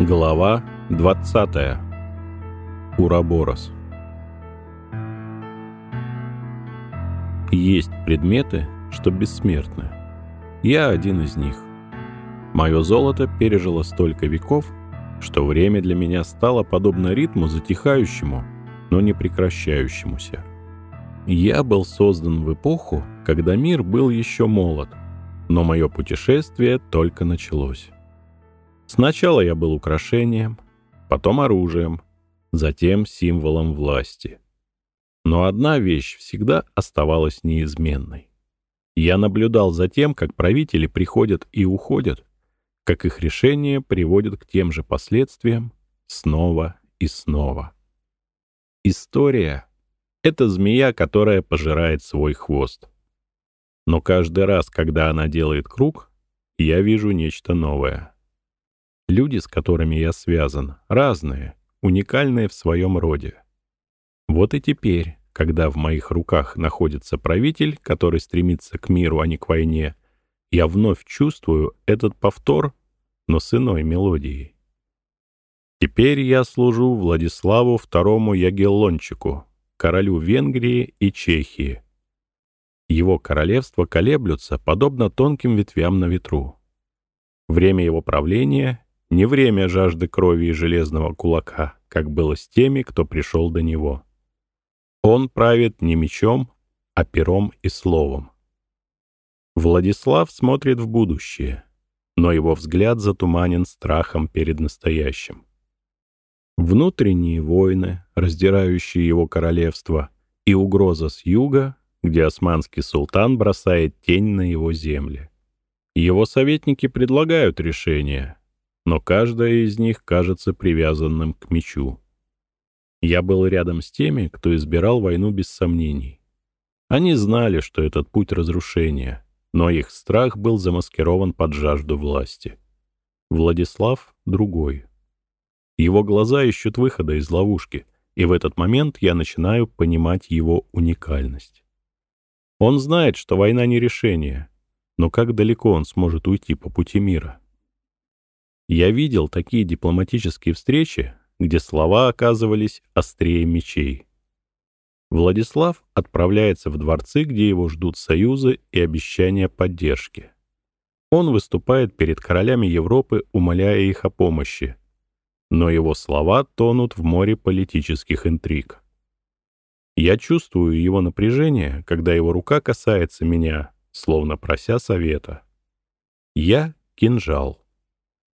Глава 20. Ураборос. Есть предметы, что бессмертны. Я один из них. Мое золото пережило столько веков, что время для меня стало подобно ритму затихающему, но не прекращающемуся. Я был создан в эпоху, когда мир был еще молод, но мое путешествие только началось. Сначала я был украшением, потом оружием, затем символом власти. Но одна вещь всегда оставалась неизменной. Я наблюдал за тем, как правители приходят и уходят, как их решения приводят к тем же последствиям снова и снова. История — это змея, которая пожирает свой хвост. Но каждый раз, когда она делает круг, я вижу нечто новое — Люди, с которыми я связан, разные, уникальные в своем роде. Вот и теперь, когда в моих руках находится правитель, который стремится к миру, а не к войне, я вновь чувствую этот повтор, но с иной мелодией. Теперь я служу Владиславу II Ягеллончику, королю Венгрии и Чехии. Его королевства колеблются, подобно тонким ветвям на ветру. Время его правления не время жажды крови и железного кулака, как было с теми, кто пришел до него. Он правит не мечом, а пером и словом. Владислав смотрит в будущее, но его взгляд затуманен страхом перед настоящим. Внутренние войны, раздирающие его королевство, и угроза с юга, где османский султан бросает тень на его земли. Его советники предлагают решение, но каждая из них кажется привязанным к мечу. Я был рядом с теми, кто избирал войну без сомнений. Они знали, что этот путь разрушения, но их страх был замаскирован под жажду власти. Владислав — другой. Его глаза ищут выхода из ловушки, и в этот момент я начинаю понимать его уникальность. Он знает, что война не решение, но как далеко он сможет уйти по пути мира? Я видел такие дипломатические встречи, где слова оказывались острее мечей. Владислав отправляется в дворцы, где его ждут союзы и обещания поддержки. Он выступает перед королями Европы, умоляя их о помощи. Но его слова тонут в море политических интриг. Я чувствую его напряжение, когда его рука касается меня, словно прося совета. Я — кинжал.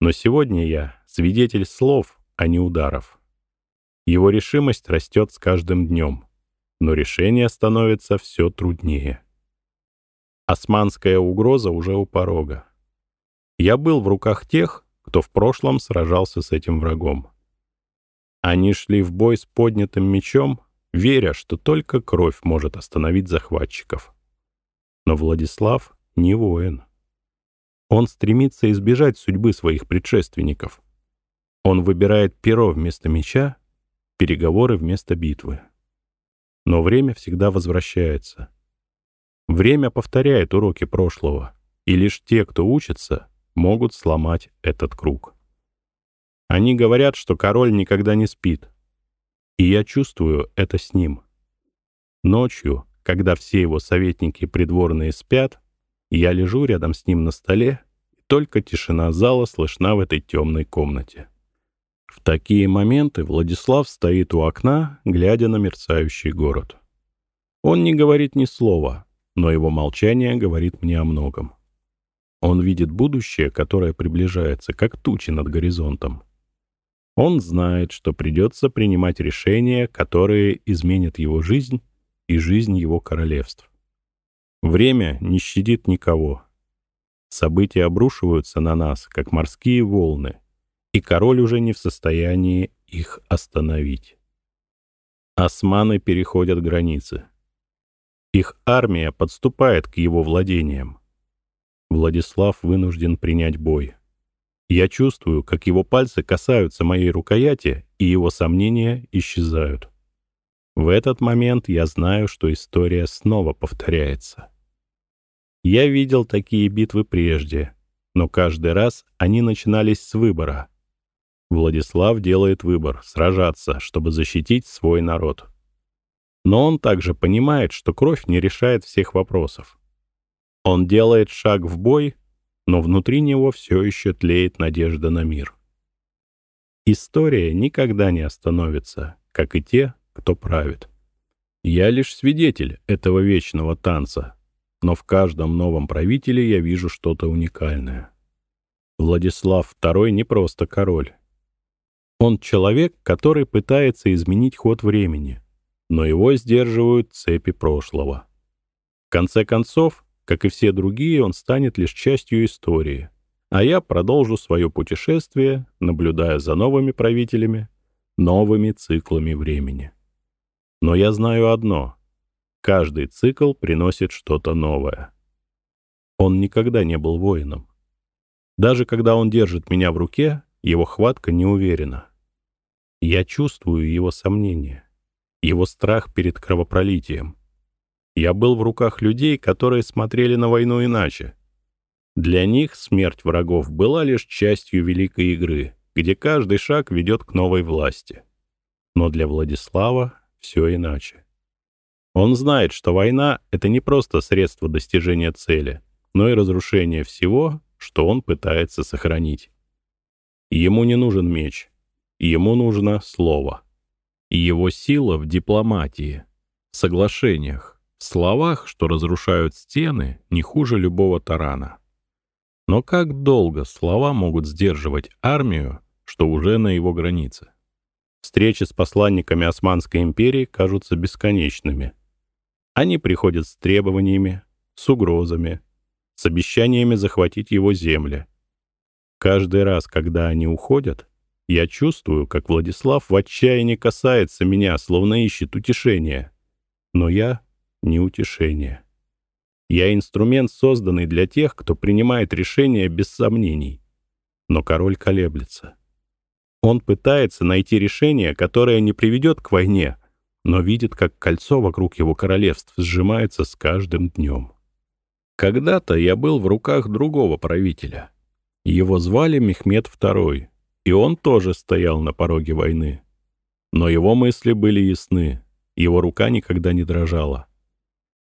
Но сегодня я свидетель слов, а не ударов. Его решимость растет с каждым днем, но решение становится все труднее. Османская угроза уже у порога. Я был в руках тех, кто в прошлом сражался с этим врагом. Они шли в бой с поднятым мечом, веря, что только кровь может остановить захватчиков. Но Владислав не воин. Он стремится избежать судьбы своих предшественников. Он выбирает перо вместо меча, переговоры вместо битвы. Но время всегда возвращается. Время повторяет уроки прошлого, и лишь те, кто учится, могут сломать этот круг. Они говорят, что король никогда не спит. И я чувствую это с ним. Ночью, когда все его советники придворные спят, я лежу рядом с ним на столе, и только тишина зала слышна в этой темной комнате. В такие моменты Владислав стоит у окна, глядя на мерцающий город. Он не говорит ни слова, но его молчание говорит мне о многом. Он видит будущее, которое приближается, как тучи над горизонтом. Он знает, что придется принимать решения, которые изменят его жизнь и жизнь его королевств. Время не щадит никого. События обрушиваются на нас, как морские волны, и король уже не в состоянии их остановить. Османы переходят границы. Их армия подступает к его владениям. Владислав вынужден принять бой. Я чувствую, как его пальцы касаются моей рукояти, и его сомнения исчезают. В этот момент я знаю, что история снова повторяется. Я видел такие битвы прежде, но каждый раз они начинались с выбора. Владислав делает выбор — сражаться, чтобы защитить свой народ. Но он также понимает, что кровь не решает всех вопросов. Он делает шаг в бой, но внутри него все еще тлеет надежда на мир. История никогда не остановится, как и те, кто правит. Я лишь свидетель этого вечного танца, но в каждом новом правителе я вижу что-то уникальное. Владислав II не просто король. Он человек, который пытается изменить ход времени, но его сдерживают цепи прошлого. В конце концов, как и все другие, он станет лишь частью истории, а я продолжу свое путешествие, наблюдая за новыми правителями, новыми циклами времени. Но я знаю одно — каждый цикл приносит что-то новое. Он никогда не был воином. Даже когда он держит меня в руке, его хватка не уверена. Я чувствую его сомнения, его страх перед кровопролитием. Я был в руках людей, которые смотрели на войну иначе. Для них смерть врагов была лишь частью великой игры, где каждый шаг ведет к новой власти. Но для Владислава все иначе. Он знает, что война — это не просто средство достижения цели, но и разрушение всего, что он пытается сохранить. Ему не нужен меч, ему нужно слово. Его сила в дипломатии, соглашениях, в словах, что разрушают стены не хуже любого тарана. Но как долго слова могут сдерживать армию, что уже на его границе? Встречи с посланниками Османской империи кажутся бесконечными. Они приходят с требованиями, с угрозами, с обещаниями захватить его земли. Каждый раз, когда они уходят, я чувствую, как Владислав в отчаянии касается меня, словно ищет утешения. Но я не утешение. Я инструмент, созданный для тех, кто принимает решения без сомнений. Но король колеблется. Он пытается найти решение, которое не приведет к войне, но видит, как кольцо вокруг его королевств сжимается с каждым днем. Когда-то я был в руках другого правителя. Его звали Мехмед II, и он тоже стоял на пороге войны. Но его мысли были ясны, его рука никогда не дрожала.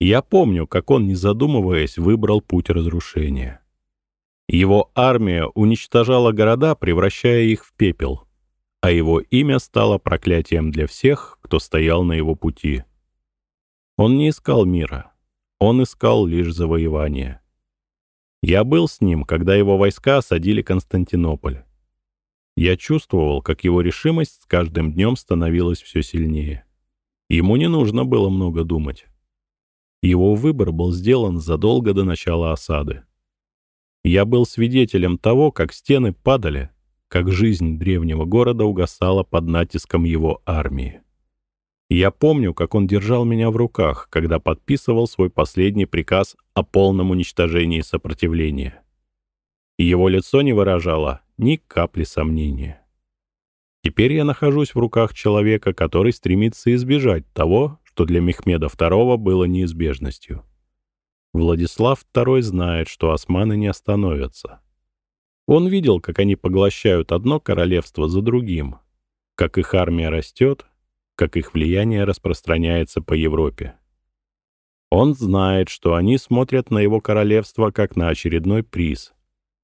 Я помню, как он, не задумываясь, выбрал путь разрушения. Его армия уничтожала города, превращая их в пепел, а его имя стало проклятием для всех, кто стоял на его пути. Он не искал мира, он искал лишь завоевания. Я был с ним, когда его войска осадили Константинополь. Я чувствовал, как его решимость с каждым днем становилась все сильнее. Ему не нужно было много думать. Его выбор был сделан задолго до начала осады. Я был свидетелем того, как стены падали, как жизнь древнего города угасала под натиском его армии. Я помню, как он держал меня в руках, когда подписывал свой последний приказ о полном уничтожении сопротивления. Его лицо не выражало ни капли сомнения. Теперь я нахожусь в руках человека, который стремится избежать того, что для Мехмеда II было неизбежностью. Владислав II знает, что османы не остановятся. Он видел, как они поглощают одно королевство за другим, как их армия растет, как их влияние распространяется по Европе. Он знает, что они смотрят на его королевство как на очередной приз,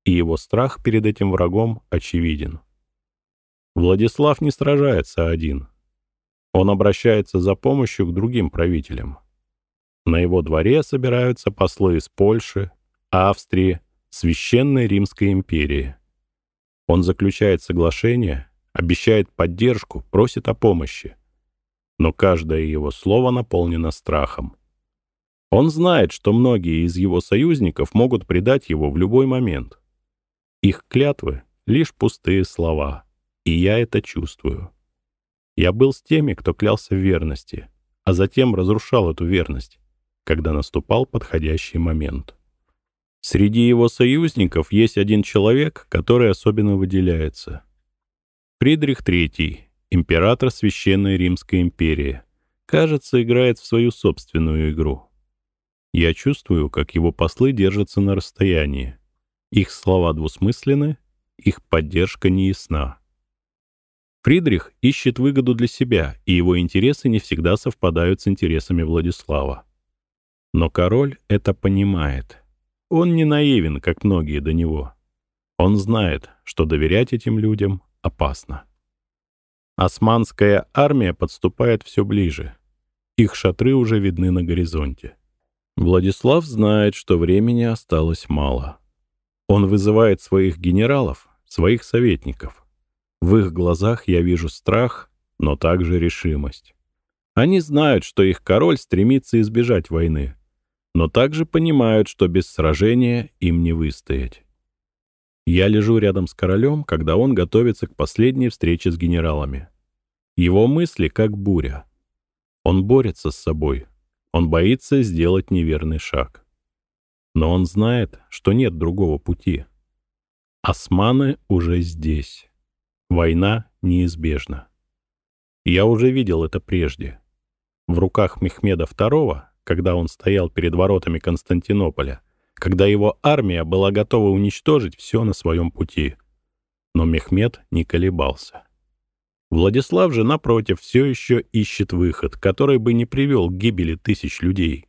и его страх перед этим врагом очевиден. Владислав не сражается один. Он обращается за помощью к другим правителям. На его дворе собираются послы из Польши, Австрии, Священной Римской империи. Он заключает соглашение, обещает поддержку, просит о помощи. Но каждое его слово наполнено страхом. Он знает, что многие из его союзников могут предать его в любой момент. Их клятвы — лишь пустые слова, и я это чувствую. Я был с теми, кто клялся в верности, а затем разрушал эту верность, когда наступал подходящий момент. Среди его союзников есть один человек, который особенно выделяется. Фридрих III, император Священной Римской империи, кажется, играет в свою собственную игру. Я чувствую, как его послы держатся на расстоянии. Их слова двусмысленны, их поддержка неясна. Фридрих ищет выгоду для себя, и его интересы не всегда совпадают с интересами Владислава. Но король это понимает. Он не наивен, как многие до него. Он знает, что доверять этим людям опасно. Османская армия подступает все ближе. Их шатры уже видны на горизонте. Владислав знает, что времени осталось мало. Он вызывает своих генералов, своих советников. В их глазах я вижу страх, но также решимость. Они знают, что их король стремится избежать войны, но также понимают, что без сражения им не выстоять. Я лежу рядом с королем, когда он готовится к последней встрече с генералами. Его мысли как буря. Он борется с собой. Он боится сделать неверный шаг. Но он знает, что нет другого пути. Османы уже здесь. Война неизбежна. Я уже видел это прежде. В руках Мехмеда II когда он стоял перед воротами Константинополя, когда его армия была готова уничтожить все на своем пути. Но Мехмед не колебался. Владислав же, напротив, все еще ищет выход, который бы не привел к гибели тысяч людей.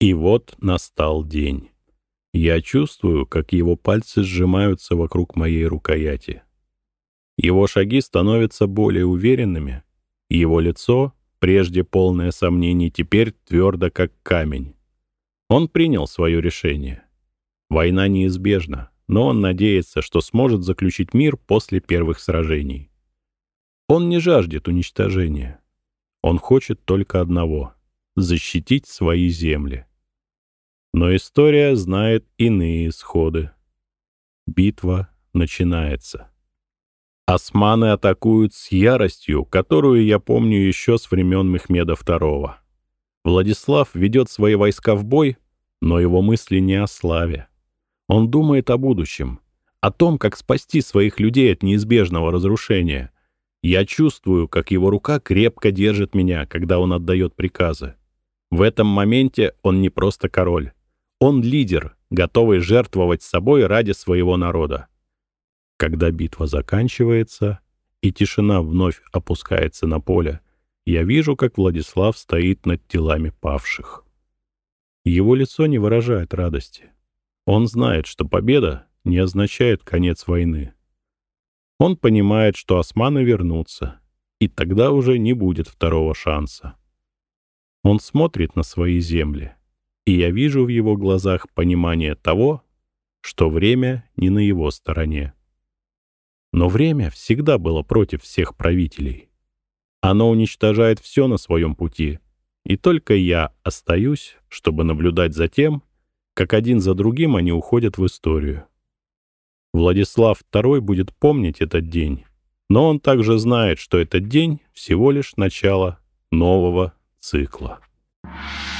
И вот настал день. Я чувствую, как его пальцы сжимаются вокруг моей рукояти. Его шаги становятся более уверенными, его лицо прежде полное сомнений, теперь твердо как камень. Он принял свое решение. Война неизбежна, но он надеется, что сможет заключить мир после первых сражений. Он не жаждет уничтожения. Он хочет только одного — защитить свои земли. Но история знает иные исходы. Битва начинается. Османы атакуют с яростью, которую я помню еще с времен Мехмеда II. Владислав ведет свои войска в бой, но его мысли не о славе. Он думает о будущем, о том, как спасти своих людей от неизбежного разрушения. Я чувствую, как его рука крепко держит меня, когда он отдает приказы. В этом моменте он не просто король. Он лидер, готовый жертвовать собой ради своего народа. Когда битва заканчивается и тишина вновь опускается на поле, я вижу, как Владислав стоит над телами павших. Его лицо не выражает радости. Он знает, что победа не означает конец войны. Он понимает, что османы вернутся, и тогда уже не будет второго шанса. Он смотрит на свои земли, и я вижу в его глазах понимание того, что время не на его стороне. Но время всегда было против всех правителей. Оно уничтожает все на своем пути, и только я остаюсь, чтобы наблюдать за тем, как один за другим они уходят в историю. Владислав II будет помнить этот день, но он также знает, что этот день всего лишь начало нового цикла. Thank you.